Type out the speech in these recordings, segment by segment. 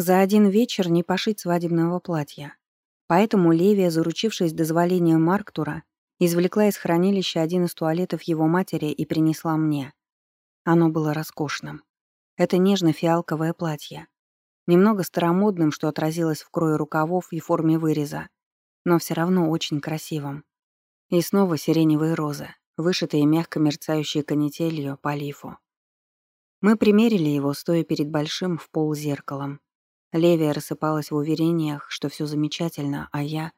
За один вечер не пошить свадебного платья. Поэтому Левия, заручившись дозволением Марктура, извлекла из хранилища один из туалетов его матери и принесла мне. Оно было роскошным. Это нежно-фиалковое платье. Немного старомодным, что отразилось в крое рукавов и форме выреза, но все равно очень красивым. И снова сиреневые розы, вышитые мягко мерцающие канителью по лифу. Мы примерили его, стоя перед большим в пол зеркалом. Левия рассыпалась в уверениях, что все замечательно, а я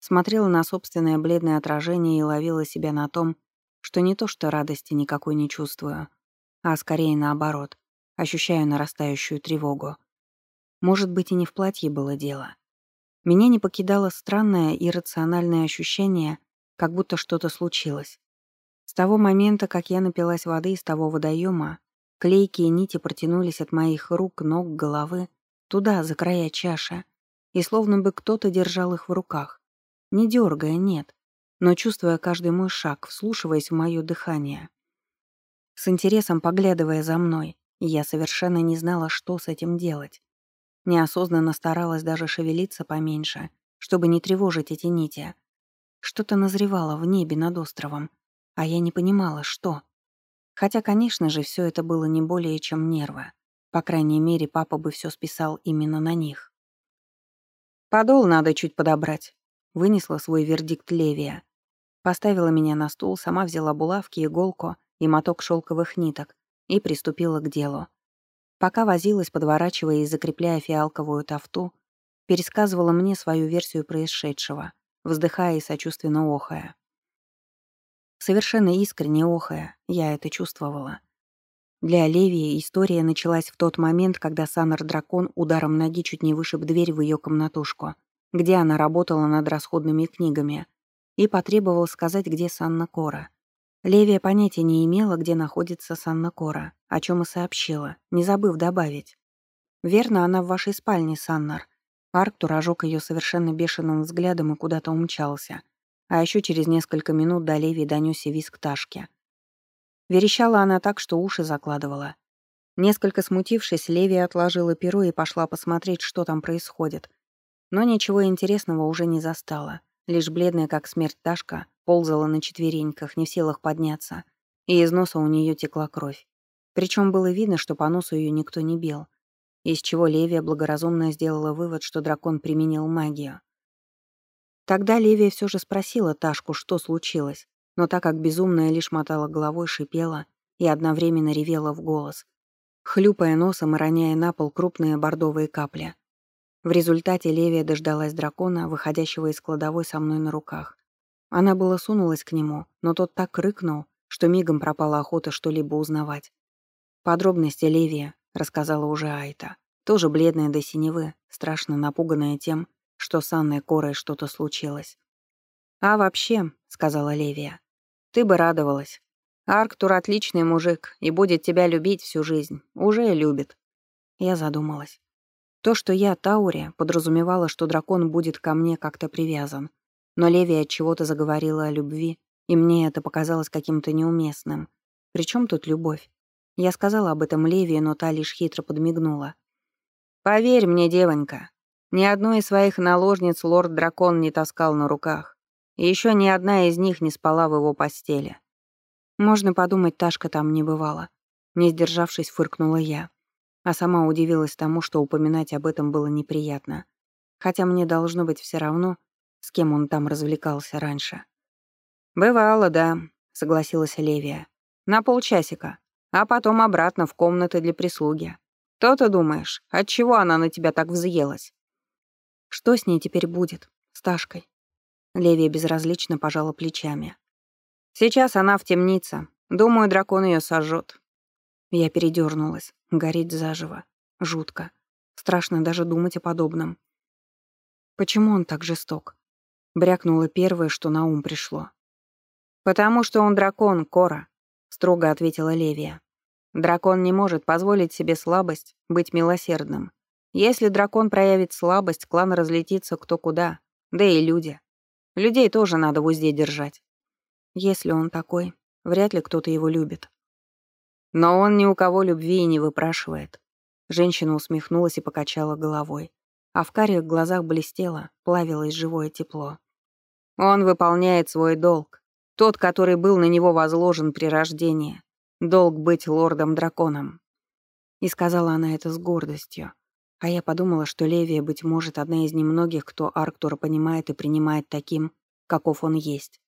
смотрела на собственное бледное отражение и ловила себя на том, что не то что радости никакой не чувствую, а скорее наоборот, ощущаю нарастающую тревогу. Может быть, и не в платье было дело. Меня не покидало странное иррациональное ощущение, как будто что-то случилось. С того момента, как я напилась воды из того водоема, клейкие нити протянулись от моих рук, ног, головы туда, за края чаши, и словно бы кто-то держал их в руках. Не дергая, нет, но чувствуя каждый мой шаг, вслушиваясь в мое дыхание. С интересом поглядывая за мной, я совершенно не знала, что с этим делать. Неосознанно старалась даже шевелиться поменьше, чтобы не тревожить эти нити. Что-то назревало в небе над островом, а я не понимала, что. Хотя, конечно же, все это было не более чем нервы. По крайней мере, папа бы все списал именно на них. «Подол надо чуть подобрать», — вынесла свой вердикт Левия. Поставила меня на стул, сама взяла булавки, иголку и моток шелковых ниток и приступила к делу. Пока возилась, подворачивая и закрепляя фиалковую тафту, пересказывала мне свою версию происшедшего, вздыхая и сочувственно охая. Совершенно искренне охая, я это чувствовала. Для Левии история началась в тот момент, когда Саннер-дракон ударом ноги чуть не вышиб дверь в ее комнатушку, где она работала над расходными книгами, и потребовал сказать, где Санна Кора. Левия понятия не имела, где находится Санна Кора, о чем и сообщила, не забыв добавить. «Верно, она в вашей спальне, Саннар». Арктур ожег ее совершенно бешеным взглядом и куда-то умчался. А еще через несколько минут до Левии донесся визг Ташки — Верещала она так, что уши закладывала. Несколько смутившись, Леви отложила перо и пошла посмотреть, что там происходит. Но ничего интересного уже не застала. Лишь бледная, как смерть Ташка, ползала на четвереньках, не в силах подняться, и из носа у нее текла кровь. Причем было видно, что по носу ее никто не бил, из чего Левия благоразумно сделала вывод, что дракон применил магию. Тогда Левия все же спросила Ташку, что случилось, но так как безумная лишь мотала головой, шипела и одновременно ревела в голос, хлюпая носом и роняя на пол крупные бордовые капли. В результате Левия дождалась дракона, выходящего из кладовой со мной на руках. Она было сунулась к нему, но тот так рыкнул, что мигом пропала охота что-либо узнавать. Подробности Левия рассказала уже Айта, тоже бледная до синевы, страшно напуганная тем, что с Анной Корой что-то случилось. «А вообще», — сказала Левия, ты бы радовалась. Арктур отличный мужик и будет тебя любить всю жизнь. Уже любит. Я задумалась. То, что я Таури, подразумевало, что дракон будет ко мне как-то привязан. Но Леви от чего-то заговорила о любви, и мне это показалось каким-то неуместным. Причем тут любовь? Я сказала об этом Леви, но та лишь хитро подмигнула. «Поверь мне, девонька, ни одной из своих наложниц лорд-дракон не таскал на руках. Еще ни одна из них не спала в его постели. Можно подумать, Ташка там не бывала. Не сдержавшись, фыркнула я. А сама удивилась тому, что упоминать об этом было неприятно. Хотя мне должно быть все равно, с кем он там развлекался раньше. «Бывало, да», — согласилась Левия. «На полчасика, а потом обратно в комнаты для прислуги. То-то думаешь, отчего она на тебя так взъелась?» «Что с ней теперь будет? С Ташкой?» Левия безразлично пожала плечами. «Сейчас она в темнице. Думаю, дракон ее сожжет». Я передернулась. Гореть заживо. Жутко. Страшно даже думать о подобном. Почему он так жесток? Брякнуло первое, что на ум пришло. «Потому что он дракон, Кора», — строго ответила Левия. «Дракон не может позволить себе слабость, быть милосердным. Если дракон проявит слабость, клан разлетится кто куда, да и люди. Людей тоже надо в узде держать. Если он такой, вряд ли кто-то его любит. Но он ни у кого любви и не выпрашивает. Женщина усмехнулась и покачала головой. А в карих глазах блестело, плавилось живое тепло. Он выполняет свой долг. Тот, который был на него возложен при рождении. Долг быть лордом-драконом. И сказала она это с гордостью. А я подумала, что Левия, быть может, одна из немногих, кто Арктура понимает и принимает таким, каков он есть.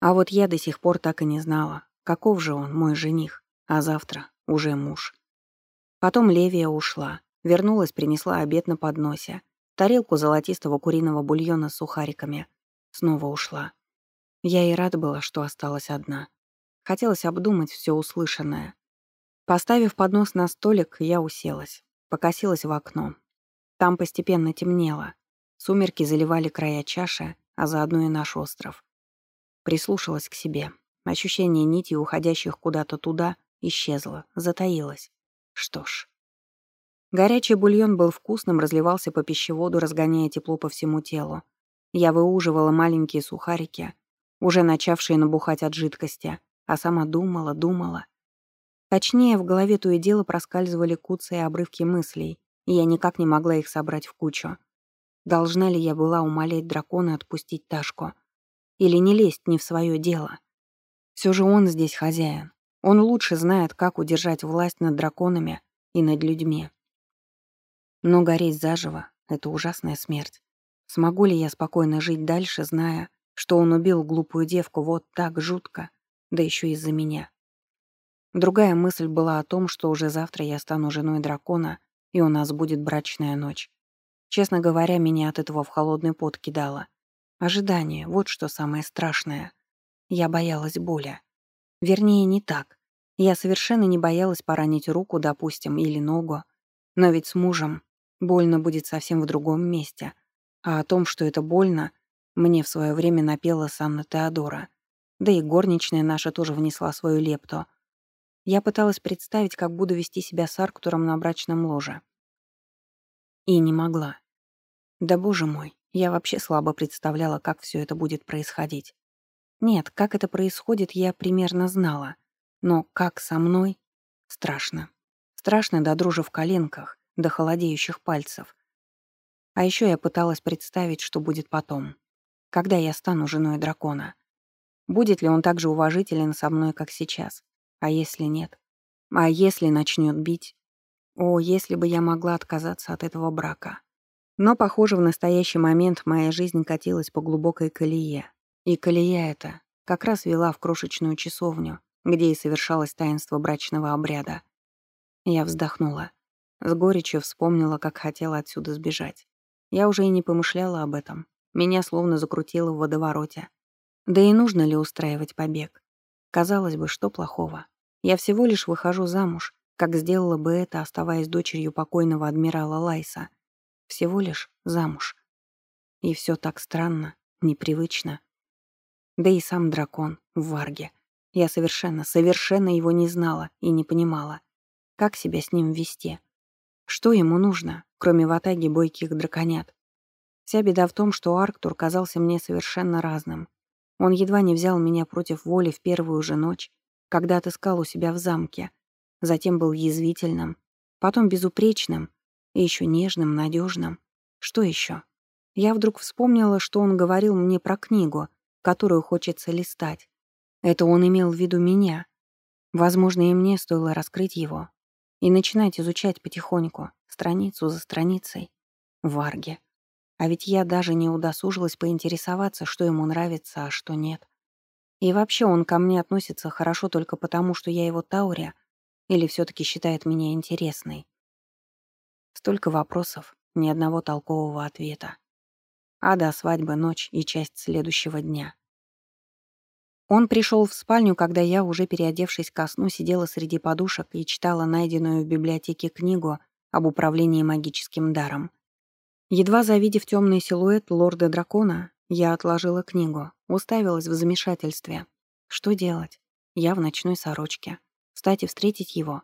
А вот я до сих пор так и не знала, каков же он, мой жених, а завтра уже муж. Потом Левия ушла, вернулась, принесла обед на подносе, тарелку золотистого куриного бульона с сухариками. Снова ушла. Я и рада была, что осталась одна. Хотелось обдумать все услышанное. Поставив поднос на столик, я уселась, покосилась в окно. Там постепенно темнело. Сумерки заливали края чаши, а заодно и наш остров. Прислушалась к себе. Ощущение нити, уходящих куда-то туда, исчезло, затаилось. Что ж. Горячий бульон был вкусным, разливался по пищеводу, разгоняя тепло по всему телу. Я выуживала маленькие сухарики, уже начавшие набухать от жидкости, а сама думала, думала. Точнее, в голове то и дело проскальзывали куцые обрывки мыслей, и я никак не могла их собрать в кучу. Должна ли я была умолять дракона отпустить Ташку? Или не лезть не в свое дело? Все же он здесь хозяин. Он лучше знает, как удержать власть над драконами и над людьми. Но гореть заживо — это ужасная смерть. Смогу ли я спокойно жить дальше, зная, что он убил глупую девку вот так жутко, да еще из-за меня? Другая мысль была о том, что уже завтра я стану женой дракона, и у нас будет брачная ночь. Честно говоря, меня от этого в холодный пот кидало. Ожидание — вот что самое страшное. Я боялась боли. Вернее, не так. Я совершенно не боялась поранить руку, допустим, или ногу. Но ведь с мужем больно будет совсем в другом месте. А о том, что это больно, мне в свое время напела Санна Теодора. Да и горничная наша тоже внесла свою лепту. Я пыталась представить, как буду вести себя с Арктуром на брачном ложе. И не могла. Да боже мой, я вообще слабо представляла, как все это будет происходить. Нет, как это происходит, я примерно знала. Но как со мной? Страшно. Страшно до дрожи в коленках, до холодеющих пальцев. А еще я пыталась представить, что будет потом. Когда я стану женой дракона. Будет ли он так же уважителен со мной, как сейчас? А если нет? А если начнет бить? О, если бы я могла отказаться от этого брака. Но, похоже, в настоящий момент моя жизнь катилась по глубокой колее. И колея эта как раз вела в крошечную часовню, где и совершалось таинство брачного обряда. Я вздохнула. С горечью вспомнила, как хотела отсюда сбежать. Я уже и не помышляла об этом. Меня словно закрутило в водовороте. Да и нужно ли устраивать побег? Казалось бы, что плохого? Я всего лишь выхожу замуж, как сделала бы это, оставаясь дочерью покойного адмирала Лайса — всего лишь замуж. И все так странно, непривычно. Да и сам дракон в Варге. Я совершенно, совершенно его не знала и не понимала. Как себя с ним вести? Что ему нужно, кроме ватаги бойких драконят? Вся беда в том, что Арктур казался мне совершенно разным. Он едва не взял меня против воли в первую же ночь, когда отыскал у себя в замке. Затем был язвительным, потом безупречным, и еще нежным, надежным. Что еще? Я вдруг вспомнила, что он говорил мне про книгу, которую хочется листать. Это он имел в виду меня. Возможно, и мне стоило раскрыть его и начинать изучать потихоньку, страницу за страницей. Варги. А ведь я даже не удосужилась поинтересоваться, что ему нравится, а что нет. И вообще он ко мне относится хорошо только потому, что я его Таурия, или все таки считает меня интересной. Столько вопросов, ни одного толкового ответа. А до свадьбы ночь и часть следующего дня. Он пришел в спальню, когда я, уже переодевшись ко сну, сидела среди подушек и читала найденную в библиотеке книгу об управлении магическим даром. Едва завидев темный силуэт лорда-дракона, я отложила книгу, уставилась в замешательстве. Что делать? Я в ночной сорочке. Встать и встретить его?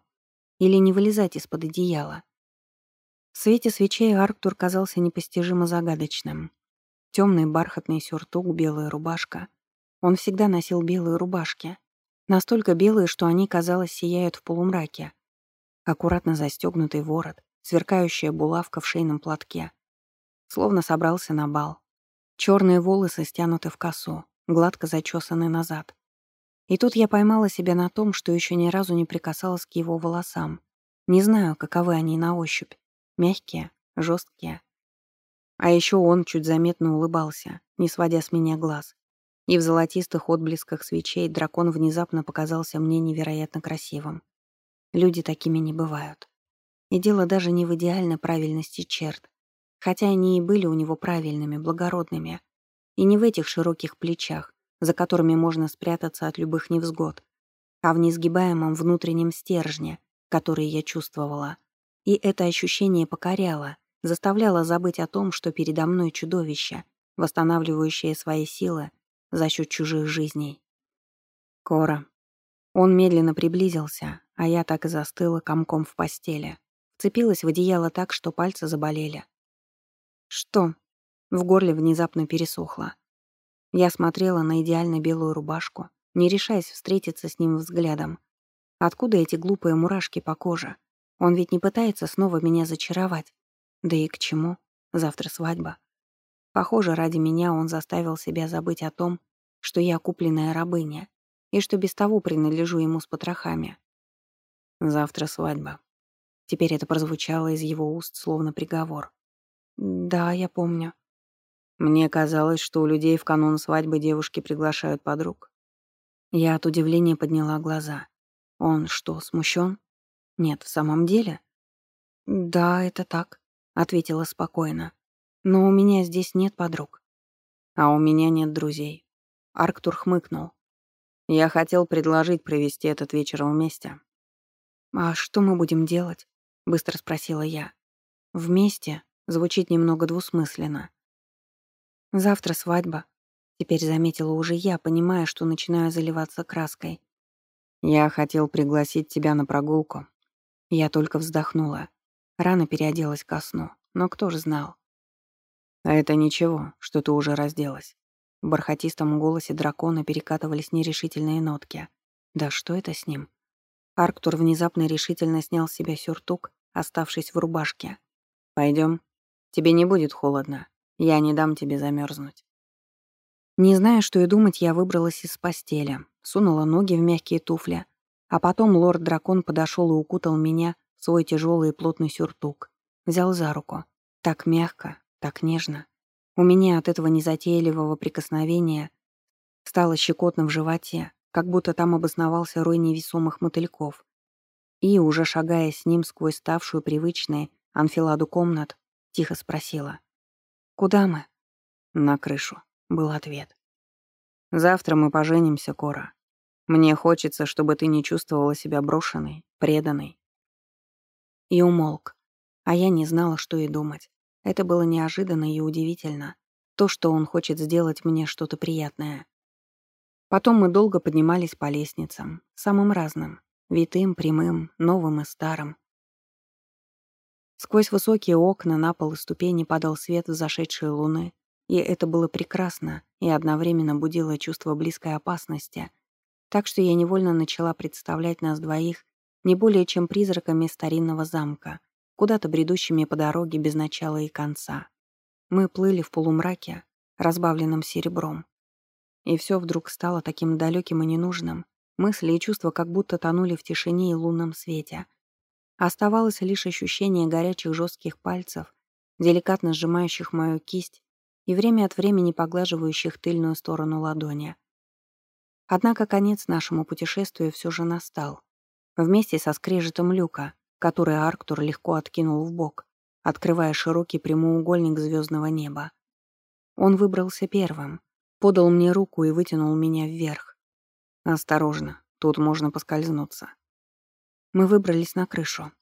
Или не вылезать из-под одеяла? В свете свечей Арктур казался непостижимо загадочным. Темный бархатный сюртук, белая рубашка. Он всегда носил белые рубашки. Настолько белые, что они, казалось, сияют в полумраке. Аккуратно застегнутый ворот, сверкающая булавка в шейном платке. Словно собрался на бал. Черные волосы стянуты в косу, гладко зачесаны назад. И тут я поймала себя на том, что еще ни разу не прикасалась к его волосам. Не знаю, каковы они на ощупь. Мягкие, жесткие. А еще он чуть заметно улыбался, не сводя с меня глаз. И в золотистых отблесках свечей дракон внезапно показался мне невероятно красивым. Люди такими не бывают. И дело даже не в идеальной правильности черт, хотя они и были у него правильными, благородными, и не в этих широких плечах, за которыми можно спрятаться от любых невзгод, а в несгибаемом внутреннем стержне, который я чувствовала. И это ощущение покоряло, заставляла забыть о том, что передо мной чудовище, восстанавливающее свои силы за счет чужих жизней. Кора. Он медленно приблизился, а я так и застыла комком в постели. Вцепилась в одеяло так, что пальцы заболели. Что? В горле внезапно пересохло. Я смотрела на идеально белую рубашку, не решаясь встретиться с ним взглядом. Откуда эти глупые мурашки по коже? Он ведь не пытается снова меня зачаровать. Да и к чему? Завтра свадьба. Похоже, ради меня он заставил себя забыть о том, что я купленная рабыня, и что без того принадлежу ему с потрохами. Завтра свадьба. Теперь это прозвучало из его уст словно приговор. Да, я помню. Мне казалось, что у людей в канун свадьбы девушки приглашают подруг. Я от удивления подняла глаза. Он что, смущен? Нет, в самом деле? Да, это так ответила спокойно. Но у меня здесь нет подруг. А у меня нет друзей. Арктур хмыкнул. Я хотел предложить провести этот вечер вместе. А что мы будем делать? Быстро спросила я. Вместе звучит немного двусмысленно. Завтра свадьба. Теперь заметила уже я, понимая, что начинаю заливаться краской. Я хотел пригласить тебя на прогулку. Я только вздохнула. Рано переоделась ко сну, но кто ж знал. «А это ничего, что ты уже разделась». В бархатистом голосе дракона перекатывались нерешительные нотки. «Да что это с ним?» Арктур внезапно решительно снял с себя сюртук, оставшись в рубашке. Пойдем. Тебе не будет холодно. Я не дам тебе замерзнуть. Не зная, что и думать, я выбралась из постели, сунула ноги в мягкие туфли, а потом лорд-дракон подошел и укутал меня свой тяжелый и плотный сюртук. Взял за руку. Так мягко, так нежно. У меня от этого незатейливого прикосновения стало щекотно в животе, как будто там обосновался рой невесомых мотыльков. И, уже шагая с ним сквозь ставшую привычной анфиладу комнат, тихо спросила. «Куда мы?» «На крышу», — был ответ. «Завтра мы поженимся, Кора. Мне хочется, чтобы ты не чувствовала себя брошенной, преданной, и умолк. А я не знала, что и думать. Это было неожиданно и удивительно. То, что он хочет сделать мне что-то приятное. Потом мы долго поднимались по лестницам, самым разным. Витым, прямым, новым и старым. Сквозь высокие окна на пол и ступени падал свет взошедшей луны, и это было прекрасно и одновременно будило чувство близкой опасности, так что я невольно начала представлять нас двоих не более чем призраками старинного замка, куда-то бредущими по дороге без начала и конца. Мы плыли в полумраке, разбавленном серебром. И все вдруг стало таким далеким и ненужным. Мысли и чувства как будто тонули в тишине и лунном свете. Оставалось лишь ощущение горячих жестких пальцев, деликатно сжимающих мою кисть и время от времени поглаживающих тыльную сторону ладони. Однако конец нашему путешествию все же настал вместе со скрежетом люка, который Арктур легко откинул в бок, открывая широкий прямоугольник звездного неба. Он выбрался первым, подал мне руку и вытянул меня вверх. «Осторожно, тут можно поскользнуться». Мы выбрались на крышу.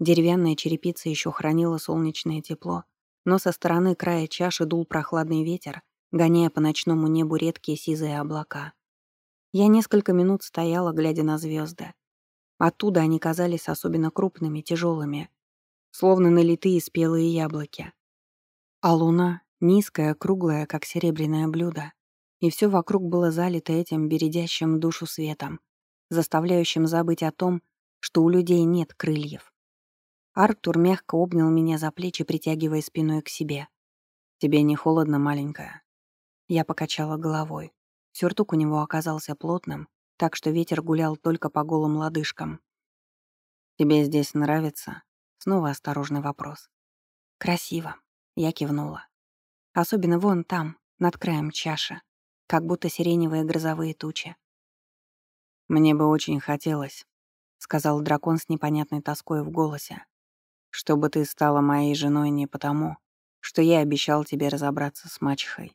Деревянная черепица еще хранила солнечное тепло, но со стороны края чаши дул прохладный ветер, гоняя по ночному небу редкие сизые облака. Я несколько минут стояла, глядя на звезды, Оттуда они казались особенно крупными, тяжелыми, словно налитые спелые яблоки. А луна — низкая, круглая, как серебряное блюдо. И все вокруг было залито этим бередящим душу светом, заставляющим забыть о том, что у людей нет крыльев. Арктур мягко обнял меня за плечи, притягивая спиной к себе. «Тебе не холодно, маленькая?» Я покачала головой. Сюртук у него оказался плотным, так что ветер гулял только по голым лодыжкам. «Тебе здесь нравится?» Снова осторожный вопрос. «Красиво», — я кивнула. «Особенно вон там, над краем чаши, как будто сиреневые грозовые тучи». «Мне бы очень хотелось», — сказал дракон с непонятной тоской в голосе, «чтобы ты стала моей женой не потому, что я обещал тебе разобраться с мачехой.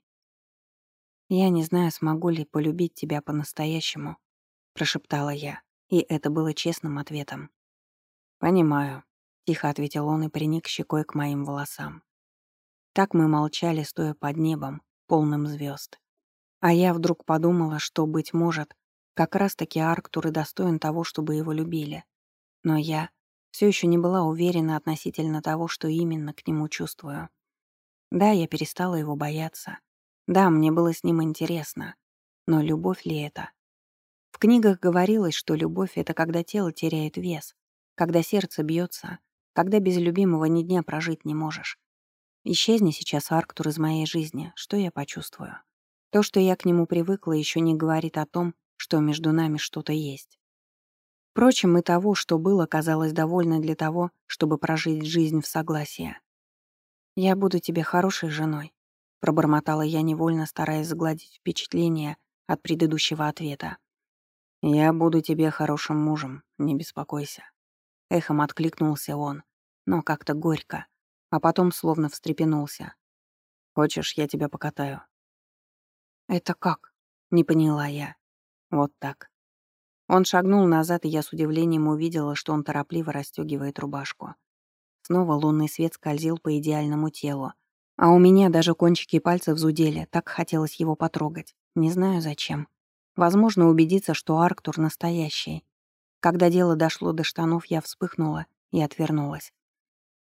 «Я не знаю, смогу ли полюбить тебя по-настоящему», — прошептала я, и это было честным ответом. «Понимаю», — тихо ответил он и приник щекой к моим волосам. Так мы молчали, стоя под небом, полным звезд. А я вдруг подумала, что, быть может, как раз-таки Арктур и достоин того, чтобы его любили. Но я все еще не была уверена относительно того, что именно к нему чувствую. Да, я перестала его бояться. Да, мне было с ним интересно. Но любовь ли это? В книгах говорилось, что любовь — это когда тело теряет вес, когда сердце бьется, когда без любимого ни дня прожить не можешь. Исчезни сейчас Арктур из моей жизни, что я почувствую? То, что я к нему привыкла, еще не говорит о том, что между нами что-то есть. Впрочем, и того, что было, казалось довольно для того, чтобы прожить жизнь в согласии. «Я буду тебе хорошей женой», Пробормотала я невольно, стараясь загладить впечатление от предыдущего ответа. «Я буду тебе хорошим мужем, не беспокойся». Эхом откликнулся он, но как-то горько, а потом словно встрепенулся. «Хочешь, я тебя покатаю?» «Это как?» — не поняла я. «Вот так». Он шагнул назад, и я с удивлением увидела, что он торопливо расстегивает рубашку. Снова лунный свет скользил по идеальному телу, а у меня даже кончики пальцев зудели, так хотелось его потрогать. Не знаю зачем. Возможно, убедиться, что Арктур настоящий. Когда дело дошло до штанов, я вспыхнула и отвернулась.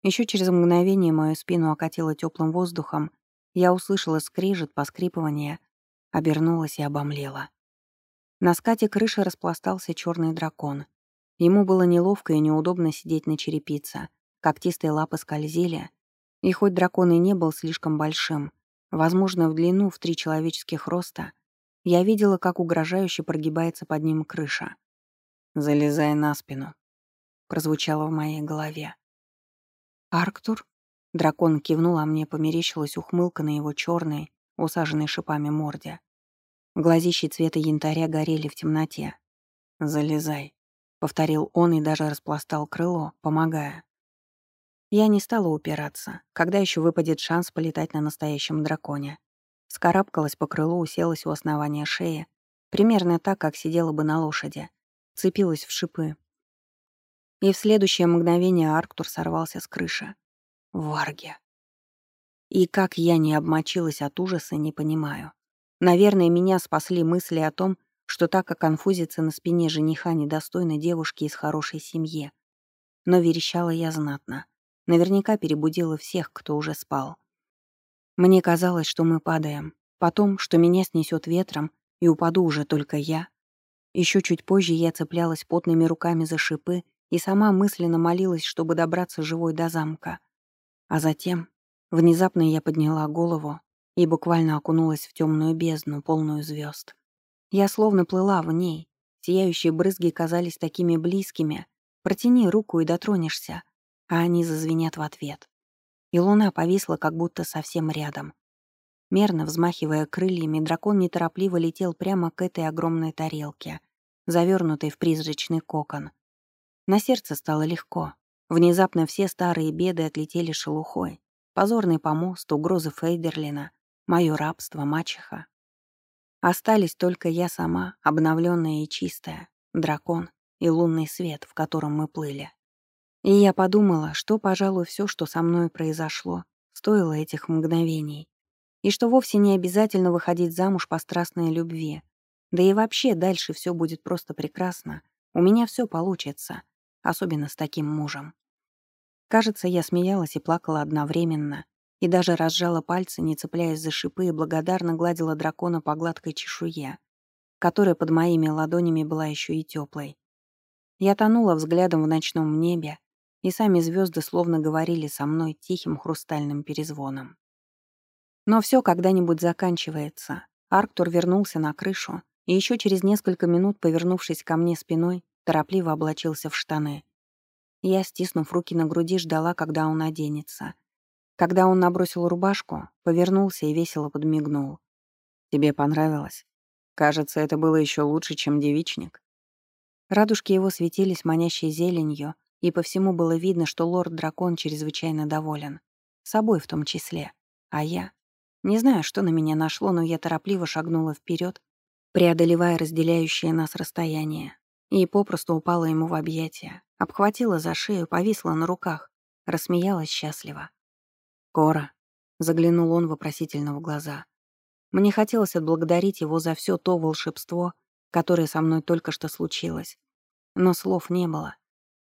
Еще через мгновение мою спину окатило теплым воздухом, я услышала скрежет, поскрипывание, обернулась и обомлела. На скате крыши распластался черный дракон. Ему было неловко и неудобно сидеть на черепице. Когтистые лапы скользили, и хоть дракон и не был слишком большим, возможно, в длину в три человеческих роста, я видела, как угрожающе прогибается под ним крыша. «Залезай на спину», — прозвучало в моей голове. «Арктур?» Дракон кивнул, а мне померещилась ухмылка на его черной, усаженной шипами морде. Глазищи цвета янтаря горели в темноте. «Залезай», — повторил он и даже распластал крыло, помогая. Я не стала упираться, когда еще выпадет шанс полетать на настоящем драконе. Скарабкалась по крылу, уселась у основания шеи, примерно так, как сидела бы на лошади. Цепилась в шипы. И в следующее мгновение Арктур сорвался с крыши. Варги. И как я не обмочилась от ужаса, не понимаю. Наверное, меня спасли мысли о том, что так как на спине жениха недостойно девушки из хорошей семьи. Но верещала я знатно. Наверняка перебудила всех, кто уже спал. Мне казалось, что мы падаем. Потом, что меня снесет ветром, и упаду уже только я. Еще чуть позже я цеплялась потными руками за шипы и сама мысленно молилась, чтобы добраться живой до замка. А затем внезапно я подняла голову и буквально окунулась в темную бездну, полную звезд. Я словно плыла в ней. Сияющие брызги казались такими близкими. Протяни руку и дотронешься а они зазвенят в ответ. И луна повисла как будто совсем рядом. Мерно взмахивая крыльями, дракон неторопливо летел прямо к этой огромной тарелке, завернутой в призрачный кокон. На сердце стало легко. Внезапно все старые беды отлетели шелухой. Позорный помост, угрозы Фейдерлина, мое рабство, мачеха. Остались только я сама, обновленная и чистая, дракон и лунный свет, в котором мы плыли. И я подумала, что, пожалуй, все, что со мной произошло, стоило этих мгновений. И что вовсе не обязательно выходить замуж по страстной любви. Да и вообще дальше все будет просто прекрасно. У меня все получится, особенно с таким мужем. Кажется, я смеялась и плакала одновременно, и даже разжала пальцы, не цепляясь за шипы, и благодарно гладила дракона по гладкой чешуе, которая под моими ладонями была еще и теплой. Я тонула взглядом в ночном небе, и сами звезды словно говорили со мной тихим хрустальным перезвоном. Но все когда-нибудь заканчивается. Арктур вернулся на крышу, и еще через несколько минут, повернувшись ко мне спиной, торопливо облачился в штаны. Я, стиснув руки на груди, ждала, когда он оденется. Когда он набросил рубашку, повернулся и весело подмигнул. «Тебе понравилось? Кажется, это было еще лучше, чем девичник». Радужки его светились манящей зеленью, и по всему было видно, что лорд-дракон чрезвычайно доволен. Собой в том числе. А я? Не знаю, что на меня нашло, но я торопливо шагнула вперед, преодолевая разделяющее нас расстояние, и попросту упала ему в объятия, обхватила за шею, повисла на руках, рассмеялась счастливо. «Кора», — заглянул он вопросительно в глаза. Мне хотелось отблагодарить его за все то волшебство, которое со мной только что случилось. Но слов не было.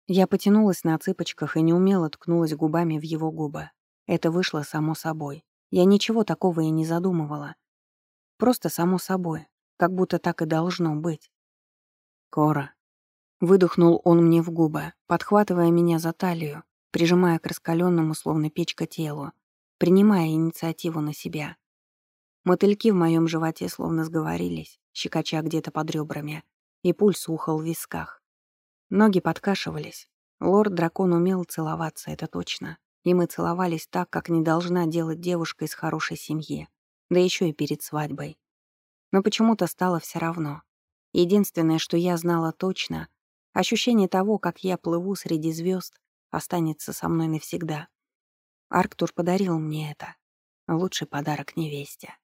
Я потянулась на цыпочках и неумело ткнулась губами в его губы. Это вышло само собой. Я ничего такого и не задумывала. Просто само собой, как будто так и должно быть. «Кора». Выдохнул он мне в губы, подхватывая меня за талию, прижимая к раскаленному, словно печка, телу, принимая инициативу на себя. Мотыльки в моем животе словно сговорились, щекоча где-то под ребрами, и пульс ухал в висках. Ноги подкашивались. Лорд-дракон умел целоваться, это точно. И мы целовались так, как не должна делать девушка из хорошей семьи, да еще и перед свадьбой. Но почему-то стало все равно. Единственное, что я знала точно, ощущение того, как я плыву среди звезд, останется со мной навсегда. Арктур подарил мне это. Лучший подарок невесте.